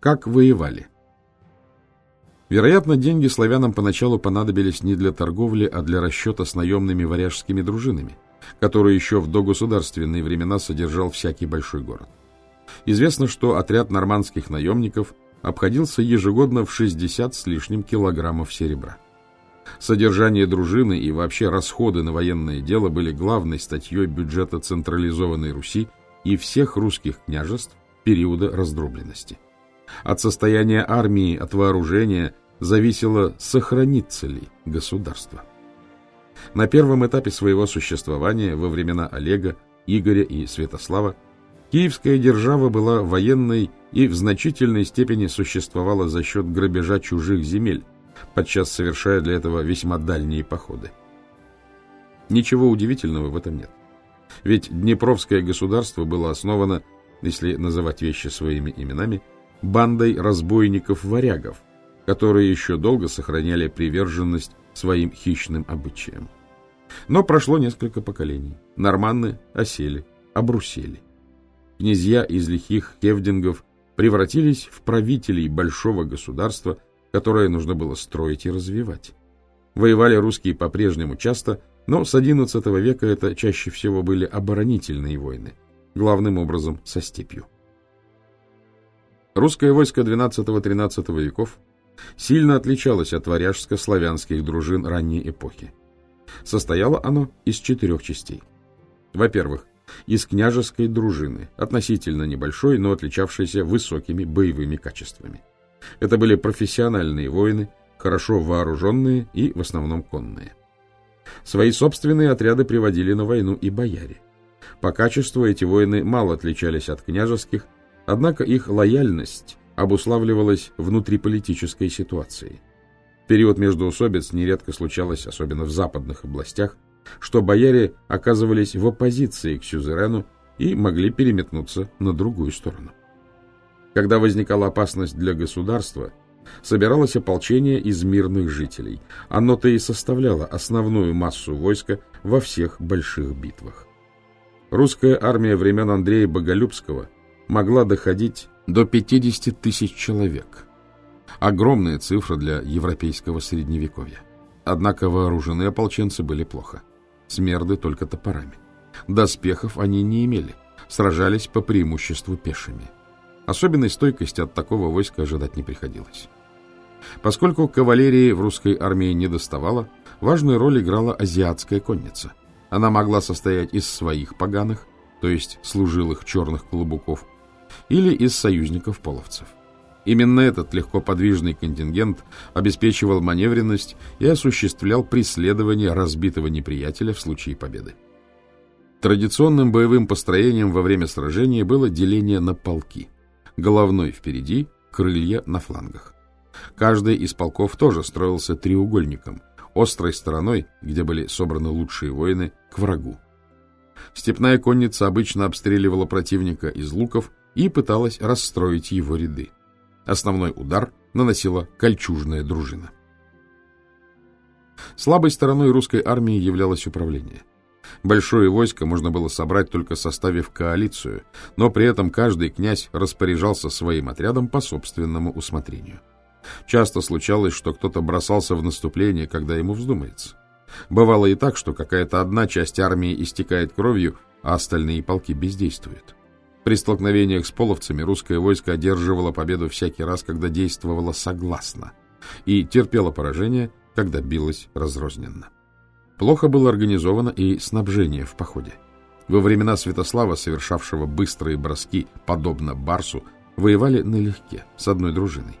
Как воевали? Вероятно, деньги славянам поначалу понадобились не для торговли, а для расчета с наемными варяжскими дружинами, которые еще в догосударственные времена содержал всякий большой город. Известно, что отряд нормандских наемников обходился ежегодно в 60 с лишним килограммов серебра. Содержание дружины и вообще расходы на военное дело были главной статьей бюджета централизованной Руси и всех русских княжеств периода раздробленности. От состояния армии, от вооружения зависело, сохранится ли государство. На первом этапе своего существования, во времена Олега, Игоря и Святослава, Киевская держава была военной и в значительной степени существовала за счет грабежа чужих земель, подчас совершая для этого весьма дальние походы. Ничего удивительного в этом нет. Ведь Днепровское государство было основано, если называть вещи своими именами, бандой разбойников-варягов, которые еще долго сохраняли приверженность своим хищным обычаям. Но прошло несколько поколений. Норманны осели, обрусели. Князья из лихих кевдингов превратились в правителей большого государства, которое нужно было строить и развивать. Воевали русские по-прежнему часто, но с XI века это чаще всего были оборонительные войны, главным образом со степью. Русское войско XII-XIII веков сильно отличалось от варяжско-славянских дружин ранней эпохи. Состояло оно из четырех частей. Во-первых, из княжеской дружины, относительно небольшой, но отличавшейся высокими боевыми качествами. Это были профессиональные воины, хорошо вооруженные и в основном конные. Свои собственные отряды приводили на войну и бояре. По качеству эти воины мало отличались от княжеских, Однако их лояльность обуславливалась внутриполитической ситуацией. В период междоусобиц нередко случалось, особенно в западных областях, что бояре оказывались в оппозиции к сюзерену и могли переметнуться на другую сторону. Когда возникала опасность для государства, собиралось ополчение из мирных жителей. Оно-то и составляло основную массу войска во всех больших битвах. Русская армия времен Андрея Боголюбского могла доходить до 50 тысяч человек. Огромная цифра для европейского средневековья. Однако вооружены ополченцы были плохо. Смерды только топорами. Доспехов они не имели, сражались по преимуществу пешими. Особенной стойкости от такого войска ожидать не приходилось. Поскольку кавалерии в русской армии не доставало, важную роль играла азиатская конница. Она могла состоять из своих поганых, то есть служилых черных клубуков, или из союзников половцев. Именно этот легко подвижный контингент обеспечивал маневренность и осуществлял преследование разбитого неприятеля в случае победы. Традиционным боевым построением во время сражения было деление на полки. Головной впереди, крылья на флангах. Каждый из полков тоже строился треугольником, острой стороной, где были собраны лучшие воины, к врагу. Степная конница обычно обстреливала противника из луков и пыталась расстроить его ряды. Основной удар наносила кольчужная дружина. Слабой стороной русской армии являлось управление. Большое войско можно было собрать только составив коалицию, но при этом каждый князь распоряжался своим отрядом по собственному усмотрению. Часто случалось, что кто-то бросался в наступление, когда ему вздумается. Бывало и так, что какая-то одна часть армии истекает кровью, а остальные полки бездействуют. При столкновениях с половцами русское войско одерживало победу всякий раз, когда действовало согласно, и терпело поражение, когда билось разрозненно. Плохо было организовано и снабжение в походе. Во времена Святослава, совершавшего быстрые броски, подобно Барсу, воевали налегке, с одной дружиной.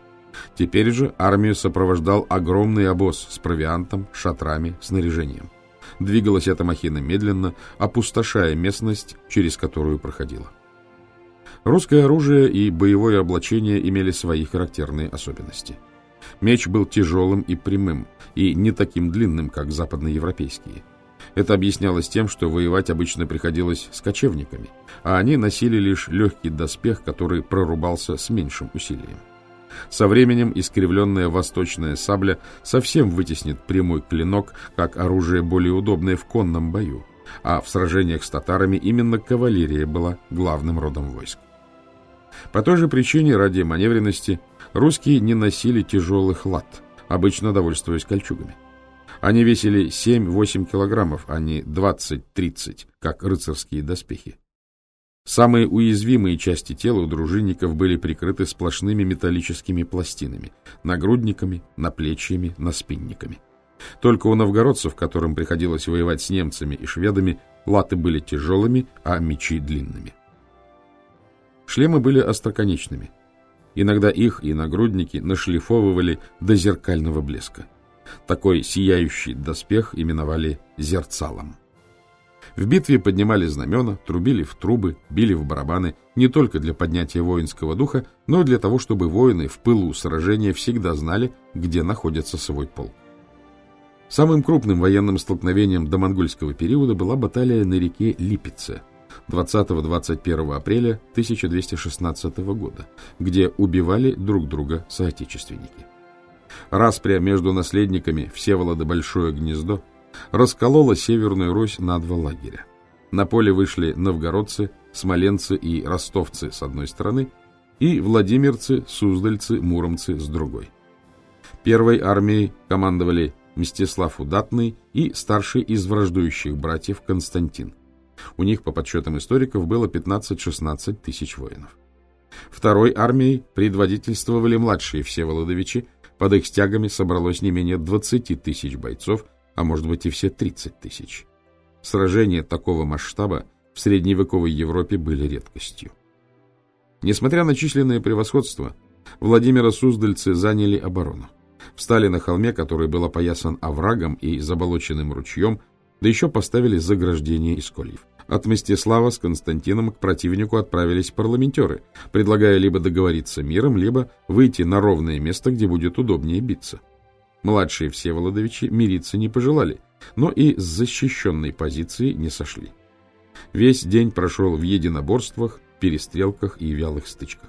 Теперь же армию сопровождал огромный обоз с провиантом, шатрами, снаряжением. Двигалась эта махина медленно, опустошая местность, через которую проходила. Русское оружие и боевое облачение имели свои характерные особенности. Меч был тяжелым и прямым, и не таким длинным, как западноевропейские. Это объяснялось тем, что воевать обычно приходилось с кочевниками, а они носили лишь легкий доспех, который прорубался с меньшим усилием. Со временем искривленная восточная сабля совсем вытеснит прямой клинок, как оружие более удобное в конном бою, а в сражениях с татарами именно кавалерия была главным родом войск. По той же причине, ради маневренности, русские не носили тяжелых лад, обычно довольствуясь кольчугами. Они весили 7-8 килограммов, а не 20-30, как рыцарские доспехи. Самые уязвимые части тела у дружинников были прикрыты сплошными металлическими пластинами, нагрудниками, наплечьями, наспинниками. Только у новгородцев, которым приходилось воевать с немцами и шведами, латы были тяжелыми, а мечи длинными. Шлемы были остроконечными. Иногда их и нагрудники нашлифовывали до зеркального блеска. Такой сияющий доспех именовали зерцалом. В битве поднимали знамена, трубили в трубы, били в барабаны не только для поднятия воинского духа, но и для того, чтобы воины в пылу сражения всегда знали, где находится свой полк. Самым крупным военным столкновением до монгольского периода была баталия на реке Липице 20-21 апреля 1216 года, где убивали друг друга соотечественники. Распря между наследниками Всеволода Большое Гнездо расколола Северную Русь на два лагеря. На поле вышли новгородцы, смоленцы и ростовцы с одной стороны и владимирцы, суздальцы, муромцы с другой. Первой армией командовали Мстислав Удатный и старший из враждующих братьев Константин. У них, по подсчетам историков, было 15-16 тысяч воинов. Второй армией предводительствовали младшие Всеволодовичи, под их стягами собралось не менее 20 тысяч бойцов, а может быть и все 30 тысяч. Сражения такого масштаба в средневековой Европе были редкостью. Несмотря на численное превосходство, Владимира Суздальцы заняли оборону встали на холме, который был опоясан оврагом и заболоченным ручьем, да еще поставили заграждение из кольев. От Мстислава с Константином к противнику отправились парламентеры, предлагая либо договориться миром, либо выйти на ровное место, где будет удобнее биться. Младшие Всеволодовичи мириться не пожелали, но и с защищенной позиции не сошли. Весь день прошел в единоборствах, перестрелках и вялых стычках.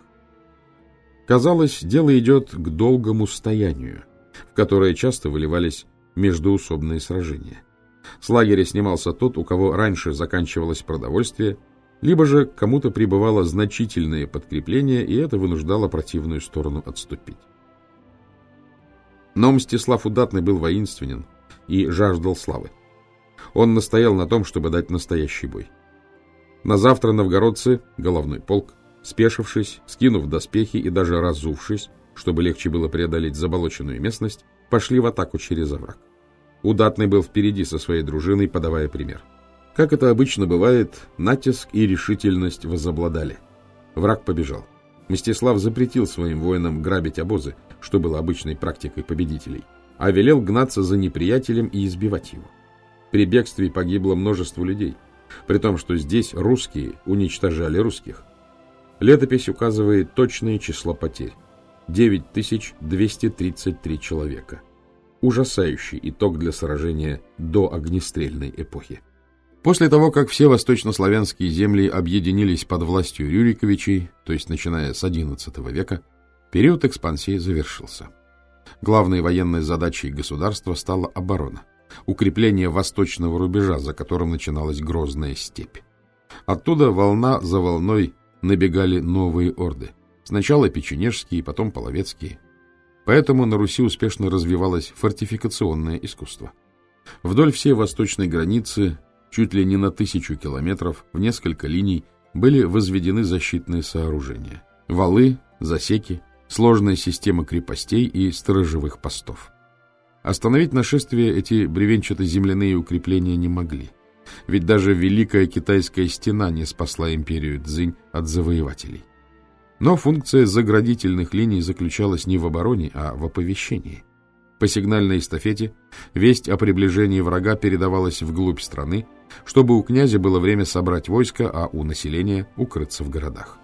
Казалось, дело идет к долгому стоянию, в которое часто выливались междуусобные сражения. С лагеря снимался тот, у кого раньше заканчивалось продовольствие, либо же кому-то прибывало значительное подкрепление, и это вынуждало противную сторону отступить. Но Мстислав Удатный был воинственен и жаждал славы. Он настоял на том, чтобы дать настоящий бой. На завтра новгородцы, головной полк, спешившись, скинув доспехи и даже разувшись, чтобы легче было преодолеть заболоченную местность, пошли в атаку через овраг. Удатный был впереди со своей дружиной, подавая пример. Как это обычно бывает, натиск и решительность возобладали. Враг побежал. Мстислав запретил своим воинам грабить обозы, что было обычной практикой победителей, а велел гнаться за неприятелем и избивать его. При бегстве погибло множество людей, при том, что здесь русские уничтожали русских. Летопись указывает точное число потерь. 9233 человека. Ужасающий итог для сражения до огнестрельной эпохи. После того, как все восточнославянские земли объединились под властью Рюриковичей, то есть начиная с XI века, период экспансии завершился. Главной военной задачей государства стала оборона, укрепление восточного рубежа, за которым начиналась грозная степь. Оттуда волна за волной набегали новые орды. Сначала печенежские, потом половецкие. Поэтому на Руси успешно развивалось фортификационное искусство. Вдоль всей восточной границы, чуть ли не на тысячу километров, в несколько линий, были возведены защитные сооружения. Валы, засеки, сложная система крепостей и сторожевых постов. Остановить нашествие эти бревенчато-земляные укрепления не могли. Ведь даже Великая Китайская стена не спасла империю Цзинь от завоевателей. Но функция заградительных линий заключалась не в обороне, а в оповещении. По сигнальной эстафете весть о приближении врага передавалась вглубь страны, чтобы у князя было время собрать войско, а у населения укрыться в городах.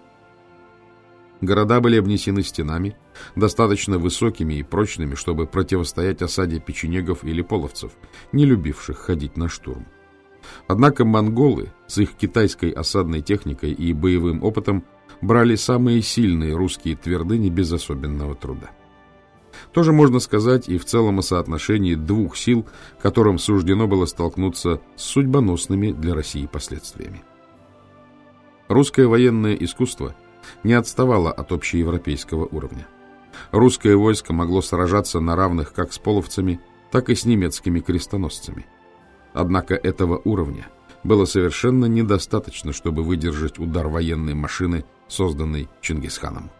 Города были обнесены стенами, достаточно высокими и прочными, чтобы противостоять осаде печенегов или половцев, не любивших ходить на штурм. Однако монголы с их китайской осадной техникой и боевым опытом брали самые сильные русские твердыни без особенного труда. Тоже можно сказать и в целом о соотношении двух сил, которым суждено было столкнуться с судьбоносными для России последствиями. Русское военное искусство не отставала от общеевропейского уровня. Русское войско могло сражаться на равных как с половцами, так и с немецкими крестоносцами. Однако этого уровня было совершенно недостаточно, чтобы выдержать удар военной машины, созданной Чингисханом.